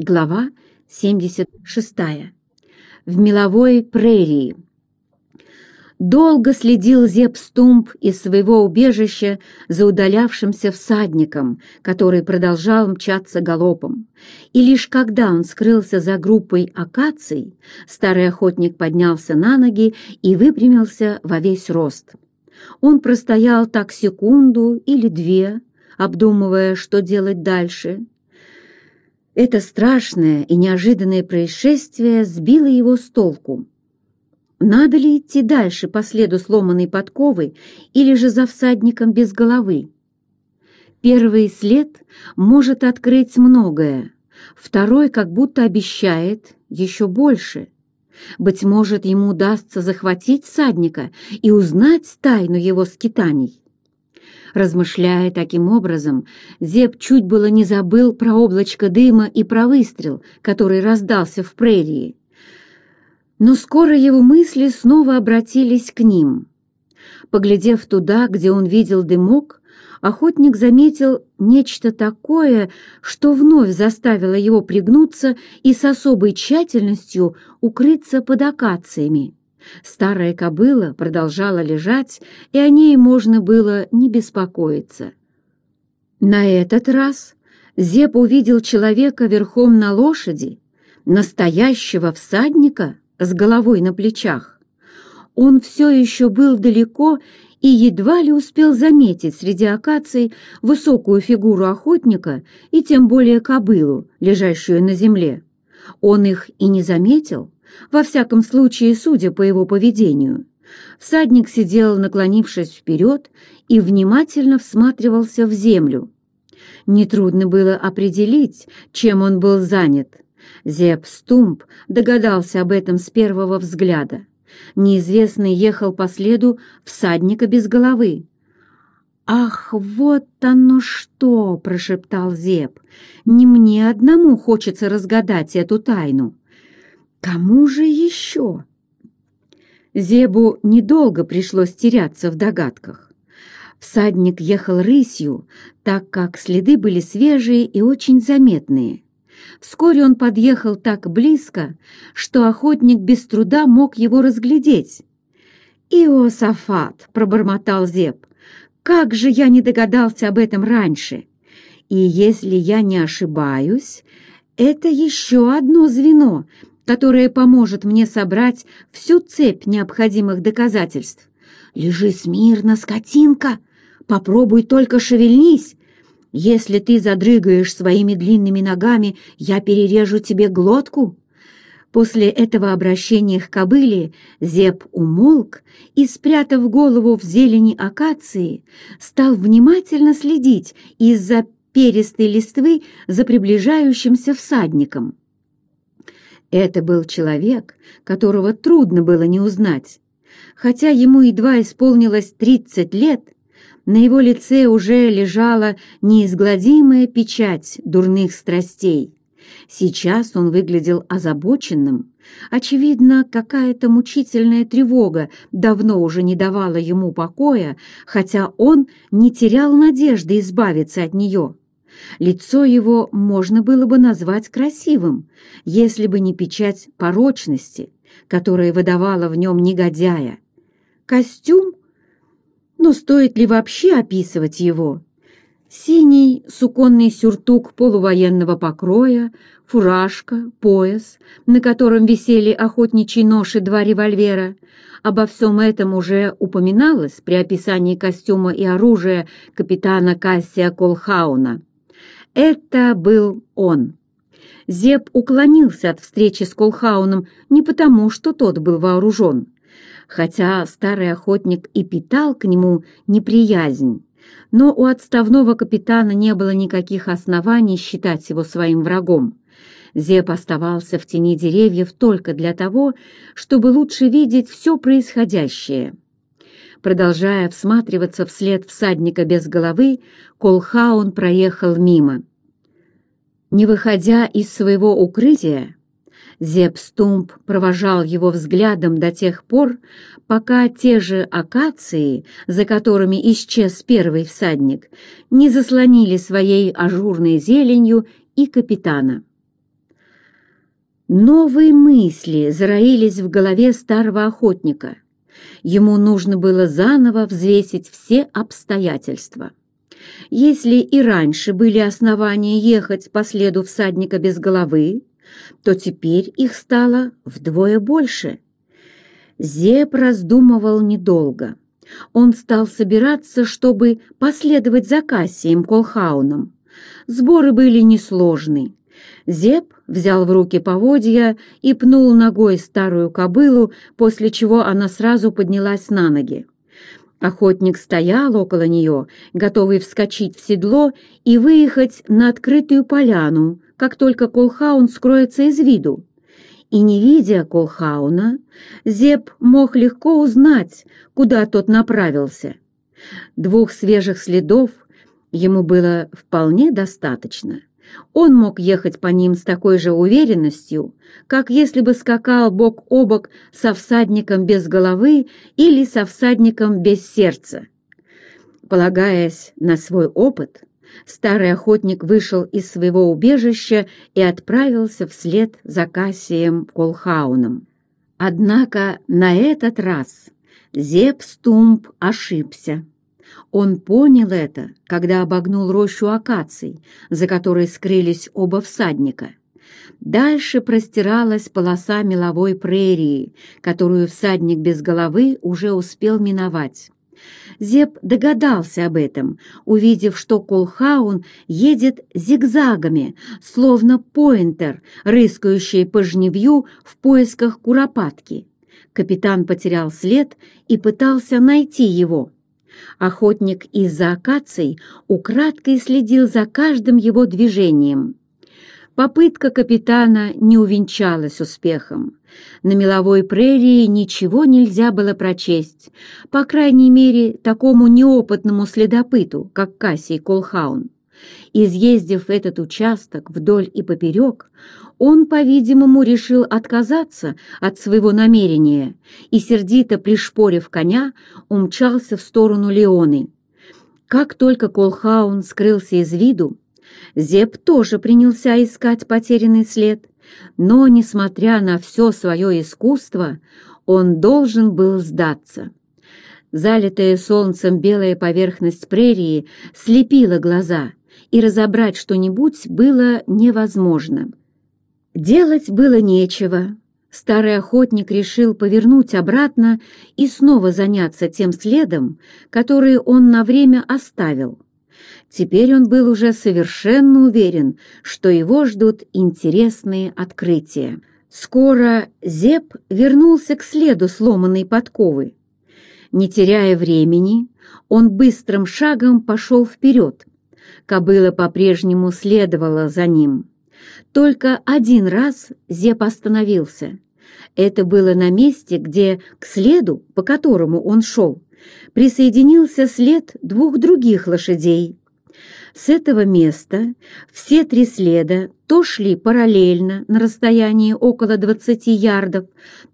Глава 76. В меловой прерии. Долго следил Зеп Стумп из своего убежища за удалявшимся всадником, который продолжал мчаться галопом. И лишь когда он скрылся за группой акаций, старый охотник поднялся на ноги и выпрямился во весь рост. Он простоял так секунду или две, обдумывая, что делать дальше — это страшное и неожиданное происшествие сбило его с толку. Надо ли идти дальше по следу сломанной подковы или же за всадником без головы? Первый след может открыть многое, второй как будто обещает еще больше. Быть может, ему удастся захватить всадника и узнать тайну его скитаний. Размышляя таким образом, Зеб чуть было не забыл про облачко дыма и про выстрел, который раздался в прерии. Но скоро его мысли снова обратились к ним. Поглядев туда, где он видел дымок, охотник заметил нечто такое, что вновь заставило его пригнуться и с особой тщательностью укрыться под акациями. Старая кобыла продолжала лежать, и о ней можно было не беспокоиться. На этот раз Зеп увидел человека верхом на лошади, настоящего всадника с головой на плечах. Он все еще был далеко и едва ли успел заметить среди акаций высокую фигуру охотника и тем более кобылу, лежащую на земле. Он их и не заметил, во всяком случае, судя по его поведению. Всадник сидел, наклонившись вперед, и внимательно всматривался в землю. Нетрудно было определить, чем он был занят. Зеп Стумп догадался об этом с первого взгляда. Неизвестный ехал по следу всадника без головы. «Ах, вот оно что!» — прошептал Зеп. «Не мне одному хочется разгадать эту тайну. Кому же еще? Зебу недолго пришлось теряться в догадках. Всадник ехал рысью, так как следы были свежие и очень заметные. Вскоре он подъехал так близко, что охотник без труда мог его разглядеть. «Иосафат!» — пробормотал Зеб. «Как же я не догадался об этом раньше! И если я не ошибаюсь, это еще одно звено, которое поможет мне собрать всю цепь необходимых доказательств. Лежи смирно, скотинка, попробуй только шевельнись. Если ты задрыгаешь своими длинными ногами, я перережу тебе глотку». После этого обращения к кобыле Зеп умолк и, спрятав голову в зелени акации, стал внимательно следить из-за перистой листвы за приближающимся всадником. Это был человек, которого трудно было не узнать. Хотя ему едва исполнилось тридцать лет, на его лице уже лежала неизгладимая печать дурных страстей. Сейчас он выглядел озабоченным. Очевидно, какая-то мучительная тревога давно уже не давала ему покоя, хотя он не терял надежды избавиться от нее. Лицо его можно было бы назвать красивым, если бы не печать порочности, которая выдавала в нем негодяя. Костюм? Но стоит ли вообще описывать его? Синий суконный сюртук полувоенного покроя, фуражка, пояс, на котором висели охотничий нож и два револьвера. Обо всем этом уже упоминалось при описании костюма и оружия капитана Кассия Колхауна. Это был он. Зеб уклонился от встречи с Колхауном не потому, что тот был вооружен, хотя старый охотник и питал к нему неприязнь, но у отставного капитана не было никаких оснований считать его своим врагом. Зеб оставался в тени деревьев только для того, чтобы лучше видеть все происходящее. Продолжая всматриваться вслед всадника без головы, Колхаун проехал мимо. Не выходя из своего укрытия, Зеп Стумп провожал его взглядом до тех пор, пока те же акации, за которыми исчез первый всадник, не заслонили своей ажурной зеленью и капитана. Новые мысли зароились в голове старого охотника. Ему нужно было заново взвесить все обстоятельства. Если и раньше были основания ехать по следу всадника без головы, то теперь их стало вдвое больше. Зеб раздумывал недолго. Он стал собираться, чтобы последовать за Кассием Колхауном. Сборы были несложны. Зеб взял в руки поводья и пнул ногой старую кобылу, после чего она сразу поднялась на ноги. Охотник стоял около нее, готовый вскочить в седло и выехать на открытую поляну, как только Колхаун скроется из виду. И не видя Колхауна, Зеб мог легко узнать, куда тот направился. Двух свежих следов ему было вполне достаточно. Он мог ехать по ним с такой же уверенностью, как если бы скакал бок о бок со всадником без головы или со всадником без сердца. Полагаясь на свой опыт, старый охотник вышел из своего убежища и отправился вслед за Кассием Колхауном. Однако на этот раз Зеп Стумп ошибся. Он понял это, когда обогнул рощу акаций, за которой скрылись оба всадника. Дальше простиралась полоса меловой прерии, которую всадник без головы уже успел миновать. Зеп догадался об этом, увидев, что Колхаун едет зигзагами, словно поинтер, рыскающий по жневью в поисках куропатки. Капитан потерял след и пытался найти его. Охотник из-за акаций украдкой следил за каждым его движением. Попытка капитана не увенчалась успехом. На меловой прерии ничего нельзя было прочесть, по крайней мере, такому неопытному следопыту, как Кассий Колхаун. Изъездив этот участок вдоль и поперек, он, по-видимому, решил отказаться от своего намерения и, сердито пришпорив коня, умчался в сторону Леоны. Как только Колхаун скрылся из виду, Зеп тоже принялся искать потерянный след, но, несмотря на все свое искусство, он должен был сдаться. Залитая солнцем белая поверхность прерии слепила глаза, и разобрать что-нибудь было невозможно. Делать было нечего. Старый охотник решил повернуть обратно и снова заняться тем следом, который он на время оставил. Теперь он был уже совершенно уверен, что его ждут интересные открытия. Скоро Зеп вернулся к следу сломанной подковы. Не теряя времени, он быстрым шагом пошел вперед. Кобыла по-прежнему следовала за ним. Только один раз Зеп остановился. Это было на месте, где к следу, по которому он шел, присоединился след двух других лошадей. С этого места все три следа то шли параллельно на расстоянии около 20 ярдов,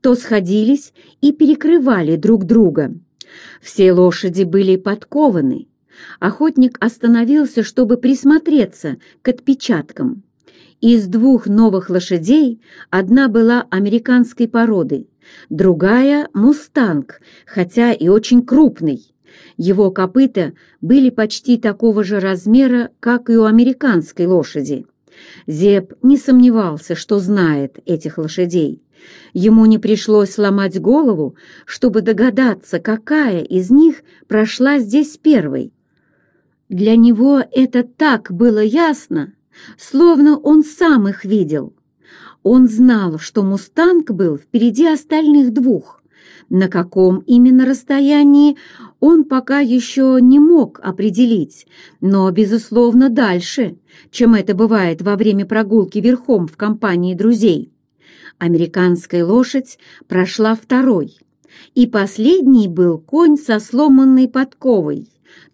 то сходились и перекрывали друг друга. Все лошади были подкованы. Охотник остановился, чтобы присмотреться к отпечаткам. Из двух новых лошадей одна была американской породы, другая — мустанг, хотя и очень крупный. Его копыта были почти такого же размера, как и у американской лошади. Зеб не сомневался, что знает этих лошадей. Ему не пришлось сломать голову, чтобы догадаться, какая из них прошла здесь первой. Для него это так было ясно, словно он сам их видел. Он знал, что «Мустанг» был впереди остальных двух. На каком именно расстоянии он пока еще не мог определить, но, безусловно, дальше, чем это бывает во время прогулки верхом в компании друзей. Американская лошадь прошла второй, и последний был конь со сломанной подковой,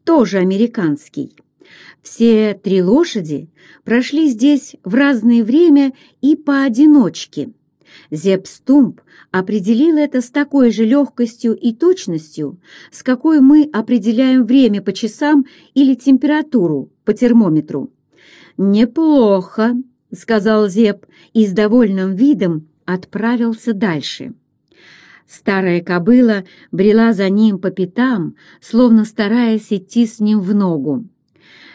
тоже американский. Все три лошади прошли здесь в разное время и поодиночке. Зепстумп определил это с такой же легкостью и точностью, с какой мы определяем время по часам или температуру по термометру. «Неплохо», — сказал Зеб и с довольным видом отправился дальше. Старая кобыла брела за ним по пятам, словно стараясь идти с ним в ногу.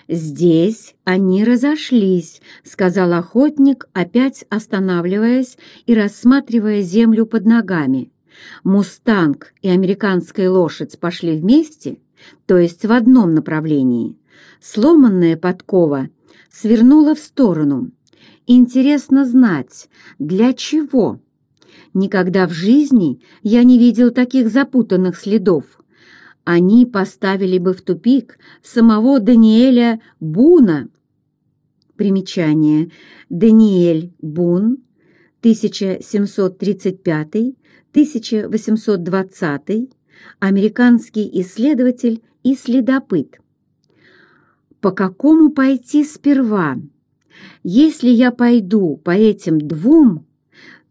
«Здесь они разошлись», — сказал охотник, опять останавливаясь и рассматривая землю под ногами. «Мустанг и американская лошадь пошли вместе, то есть в одном направлении. Сломанная подкова свернула в сторону. Интересно знать, для чего?» Никогда в жизни я не видел таких запутанных следов. Они поставили бы в тупик самого Даниэля Буна. Примечание. Даниэль Бун, 1735-1820, американский исследователь и следопыт. По какому пойти сперва? Если я пойду по этим двум,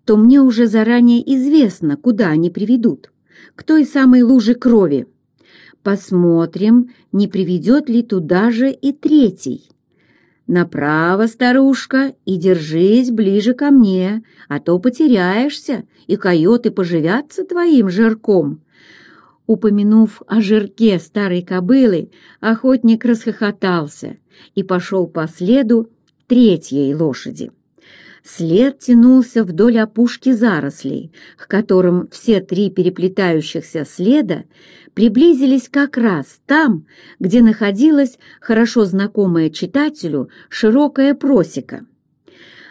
то мне уже заранее известно, куда они приведут, к той самой луже крови. Посмотрим, не приведет ли туда же и третий. Направо, старушка, и держись ближе ко мне, а то потеряешься, и койоты поживятся твоим жирком. Упомянув о жирке старой кобылы, охотник расхохотался и пошел по следу третьей лошади. След тянулся вдоль опушки зарослей, к которым все три переплетающихся следа приблизились как раз там, где находилась хорошо знакомая читателю широкая просека.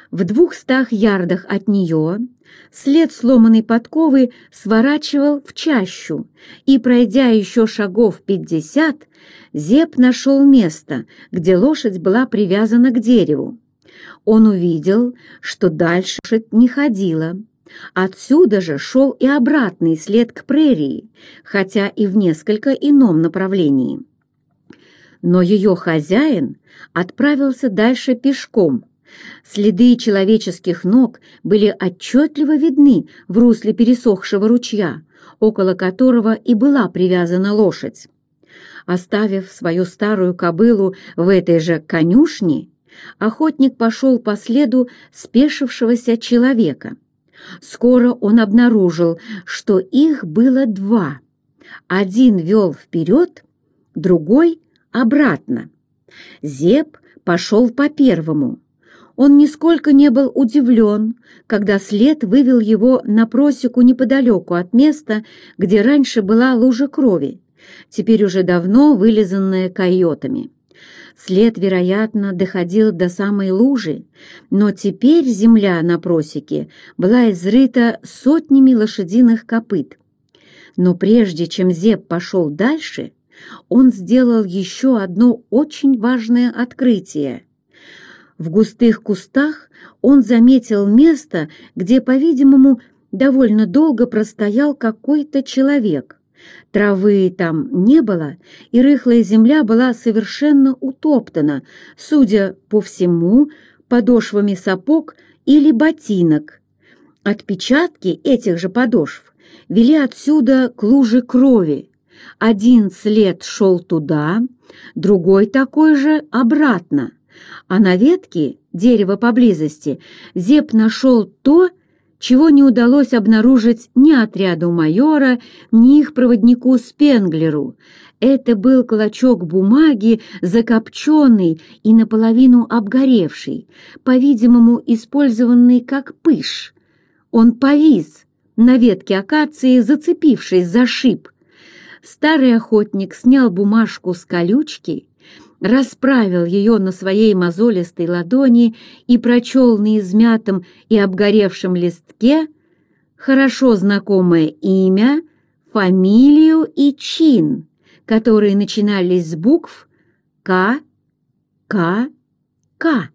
В двухстах ярдах от нее след сломанной подковы сворачивал в чащу, и, пройдя еще шагов пятьдесят, Зеп нашел место, где лошадь была привязана к дереву он увидел, что дальше не ходила. Отсюда же шел и обратный след к прерии, хотя и в несколько ином направлении. Но ее хозяин отправился дальше пешком. Следы человеческих ног были отчетливо видны в русле пересохшего ручья, около которого и была привязана лошадь. Оставив свою старую кобылу в этой же конюшне, охотник пошел по следу спешившегося человека. Скоро он обнаружил, что их было два. Один вел вперед, другой — обратно. Зеб пошел по первому. Он нисколько не был удивлен, когда след вывел его на просеку неподалеку от места, где раньше была лужа крови, теперь уже давно вылизанная койотами. След, вероятно, доходил до самой лужи, но теперь земля на просеке была изрыта сотнями лошадиных копыт. Но прежде чем Зеб пошел дальше, он сделал еще одно очень важное открытие. В густых кустах он заметил место, где, по-видимому, довольно долго простоял какой-то человек. Травы там не было, и рыхлая земля была совершенно утоптана, судя по всему, подошвами сапог или ботинок. Отпечатки этих же подошв вели отсюда к луже крови. Один след шел туда, другой такой же обратно, а на ветке дерева поблизости Зеп нашел то, чего не удалось обнаружить ни отряду майора, ни их проводнику Спенглеру. Это был клочок бумаги, закопченный и наполовину обгоревший, по-видимому, использованный как пыш. Он повис на ветке акации, зацепившись за шип. Старый охотник снял бумажку с колючки расправил ее на своей мозолистой ладони и прочел на измятом и обгоревшем листке хорошо знакомое имя, фамилию и чин, которые начинались с букв К, К, К.